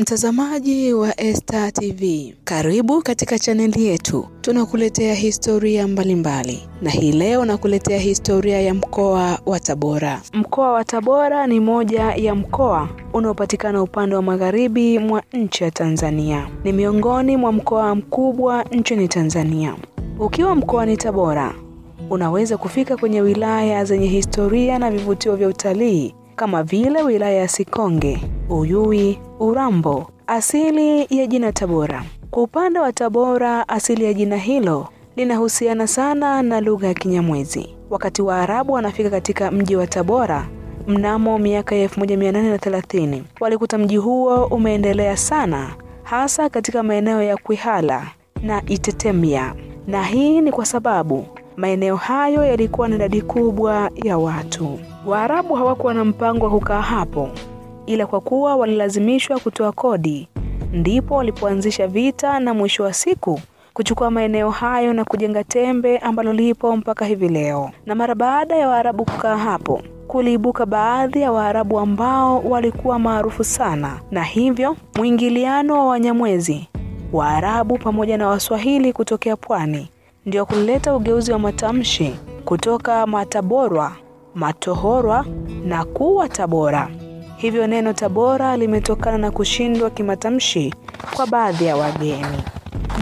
Mtazamaji wa Esta TV, karibu katika chaneli yetu. Tunakuletea historia mbalimbali mbali. Na hii leo nakuletea historia ya mkoa wa Tabora. Mkoa wa Tabora ni moja ya mkoa unaopatikana upande wa magharibi mwa nchi ya Tanzania. Ni miongoni mwa mkoa mkubwa nchini Tanzania. Ukiwa mkoani Tabora, unaweza kufika kwenye wilaya zenye historia na vivutio vya utalii kama vile wilaya ya Sikonge, Uyui, Urambo. Asili ya jina Tabora. Kwa upande wa Tabora, asili ya jina hilo linahusiana sana na lugha ya Kinyamwezi. Wakati wa arabu wanafika katika mji wa Tabora mnamo miaka ya 1830 walikuta mji huo umeendelea sana, hasa katika maeneo ya Kwihala na Itetemia, na hii ni kwa sababu maeneo hayo yalikuwa na idadi kubwa ya watu. Waarabu hawakuwa na mpango wa kukaa hapo, ila kwa kuwa walilazimishwa kutoa kodi, ndipo walipoanzisha vita na mwisho wa siku kuchukua maeneo hayo na kujenga Tembe ambalo lipo mpaka hivi leo. Na mara baada ya Waarabu kukaa hapo, kuliibuka baadhi ya Waarabu ambao walikuwa maarufu sana, na hivyo mwingiliano wa Wanyamwezi, Waarabu pamoja na Waswahili kutokea pwani ndio kuleta ugeuzi wa matamshi kutoka Mataborwa, Matohorwa na kuwa Tabora. Hivyo neno Tabora limetokana na kushindwa kimatamshi kwa baadhi ya wageni.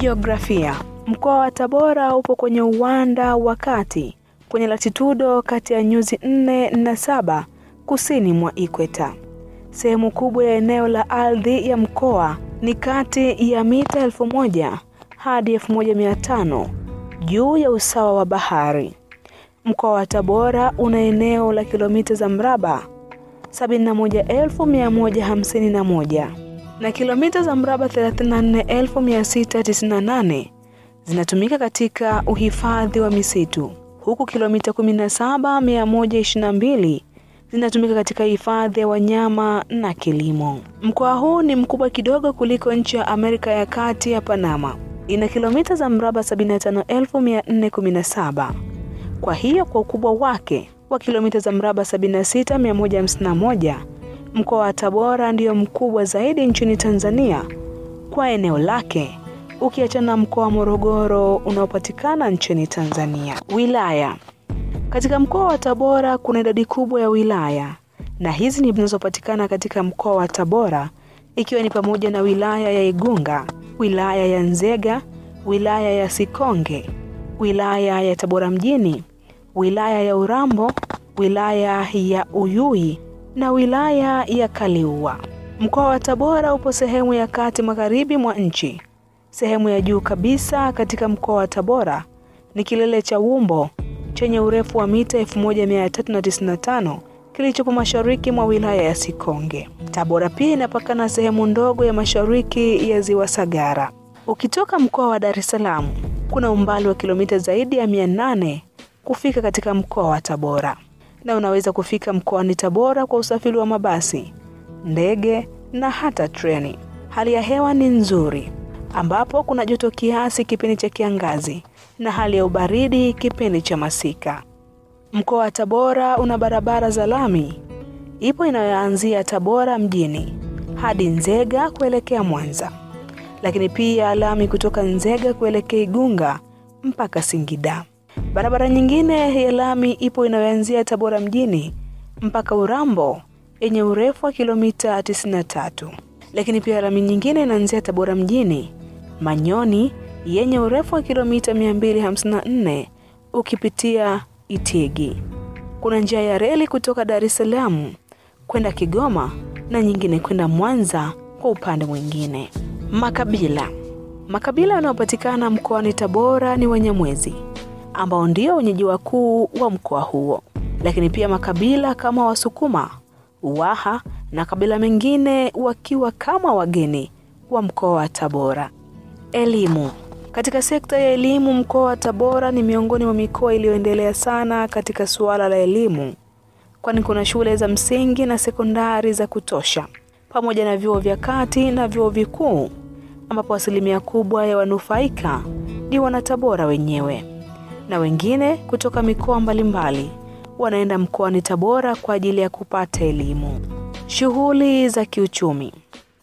Jiografia. Mkoa wa Tabora upo kwenye uwanda wa kati kwenye latitudo kati ya nyuzi nne na saba kusini mwa ikweta. Sehemu kubwa ya eneo la ardhi ya mkoa ni kati ya mita elfu moja hadi elfu moja mia tano juu ya usawa wa bahari. Mkoa wa Tabora una eneo la kilomita za mraba 71151 na kilomita za mraba 34698 zinatumika katika uhifadhi wa misitu, huku kilomita 17122 zinatumika katika hifadhi ya wanyama na kilimo. Mkoa huu ni mkubwa kidogo kuliko nchi ya Amerika ya Kati ya Panama. Ina kilomita za mraba 75417. Kwa hiyo kwa ukubwa wake wa kilomita za mraba 76151, mkoa wa Tabora ndiyo mkubwa zaidi nchini Tanzania kwa eneo lake, ukiachana na mkoa wa Morogoro unaopatikana nchini Tanzania. Wilaya. Katika mkoa wa Tabora kuna idadi kubwa ya wilaya, na hizi ni zinazopatikana katika mkoa wa Tabora, ikiwa ni pamoja na wilaya ya Igunga, wilaya ya Nzega, wilaya ya Sikonge, wilaya ya Tabora mjini, wilaya ya Urambo, wilaya ya Uyui na wilaya ya Kaliua. Mkoa wa Tabora upo sehemu ya kati magharibi mwa nchi. Sehemu ya juu kabisa katika mkoa wa Tabora ni kilele cha Wumbo chenye urefu wa mita 1395 kilichopo mashariki mwa wilaya ya Sikonge. Tabora pia inapakana sehemu ndogo ya mashariki ya Ziwa Sagara. Ukitoka mkoa wa Dar es Salaam, kuna umbali wa kilomita zaidi ya 800 kufika katika mkoa wa Tabora, na unaweza kufika mkoani Tabora kwa usafiri wa mabasi, ndege na hata treni. Hali ya hewa ni nzuri, ambapo kuna joto kiasi kipindi cha kiangazi na hali ya ubaridi kipindi cha masika. Mkoa wa Tabora una barabara za lami, ipo inayoanzia Tabora mjini hadi Nzega kuelekea Mwanza, lakini pia lami kutoka Nzega kuelekea Igunga mpaka Singida. Barabara nyingine ya lami ipo inayoanzia Tabora mjini mpaka Urambo yenye urefu wa kilomita 93, lakini pia lami nyingine inaanzia Tabora mjini Manyoni yenye urefu wa kilomita 254 ukipitia Itigi. Kuna njia ya reli kutoka Dar es Salaam kwenda Kigoma na nyingine kwenda Mwanza kwa upande mwingine. Makabila. Makabila yanayopatikana mkoani Tabora ni Wanyamwezi ambao ndio wenyeji wakuu wa mkoa huo, lakini pia makabila kama Wasukuma, Waha na kabila mengine wakiwa kama wageni wa mkoa wa Tabora. Elimu. Katika sekta ya elimu, mkoa wa Tabora ni miongoni mwa mikoa iliyoendelea sana katika suala la elimu, kwani kuna shule za msingi na sekondari za kutosha pamoja na vyuo vya kati na vyuo vikuu, ambapo asilimia kubwa ya wanufaika ni wanatabora wenyewe na wengine kutoka mikoa mbalimbali wanaenda mkoani Tabora kwa ajili ya kupata elimu. Shughuli za kiuchumi.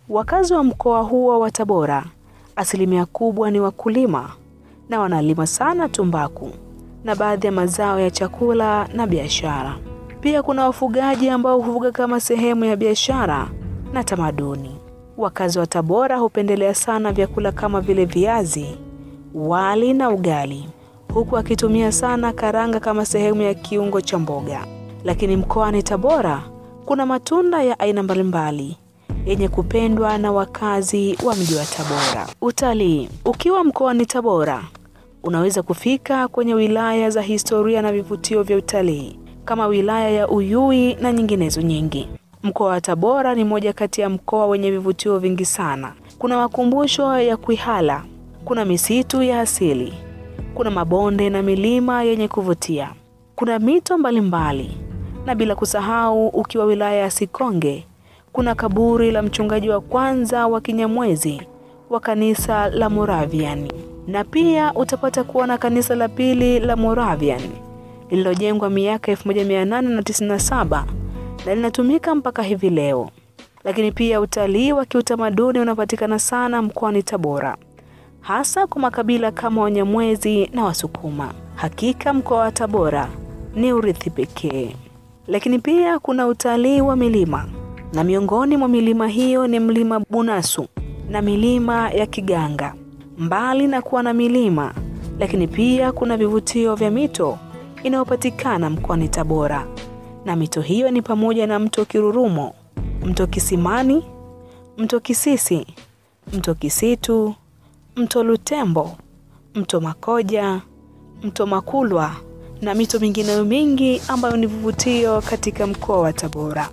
Wakazi wa mkoa huo wa Tabora asilimia kubwa ni wakulima na wanalima sana tumbaku na baadhi ya mazao ya chakula na biashara. Pia kuna wafugaji ambao hufuga kama sehemu ya biashara na tamaduni. Wakazi wa Tabora hupendelea sana vyakula kama vile viazi, wali na ugali, huku akitumia sana karanga kama sehemu ya kiungo cha mboga. Lakini mkoani Tabora kuna matunda ya aina mbalimbali yenye kupendwa na wakazi wa mji wa Tabora. Utalii. Ukiwa mkoani Tabora, unaweza kufika kwenye wilaya za historia na vivutio vya utalii kama wilaya ya Uyui na nyinginezo nyingi. Mkoa wa Tabora ni moja kati ya mkoa wenye vivutio vingi sana. Kuna makumbusho ya kuihala kuna misitu ya asili, kuna mabonde na milima yenye kuvutia, kuna mito mbalimbali, mbali. na bila kusahau, ukiwa wilaya ya Sikonge, kuna kaburi la mchungaji wa kwanza wa Kinyamwezi wa kanisa la Moravian, na pia utapata kuona kanisa la pili la Moravian lililojengwa miaka 1897 na linatumika mpaka hivi leo. Lakini pia utalii wa kiutamaduni unapatikana sana mkoani Tabora, hasa kwa makabila kama Wanyamwezi na Wasukuma. Hakika mkoa wa Tabora ni urithi pekee. Lakini pia kuna utalii wa milima, na miongoni mwa milima hiyo ni mlima Bunasu na milima ya Kiganga. Mbali na kuwa na milima, lakini pia kuna vivutio vya mito inayopatikana mkoani Tabora, na mito hiyo ni pamoja na mto Kirurumo, mto Kisimani, mto Kisisi, mto Kisitu, mto Lutembo, mto Makoja, mto Makulwa na mito mingineyo mingi ambayo ni vivutio katika mkoa wa Tabora.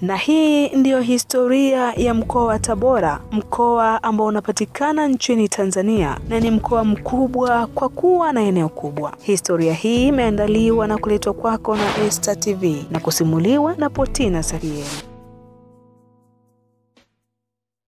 Na hii ndiyo historia ya mkoa wa Tabora, mkoa ambao unapatikana nchini Tanzania na ni mkoa mkubwa kwa kuwa na eneo kubwa. Historia hii imeandaliwa na kuletwa kwako na Esta TV na kusimuliwa na Potina Sakieni.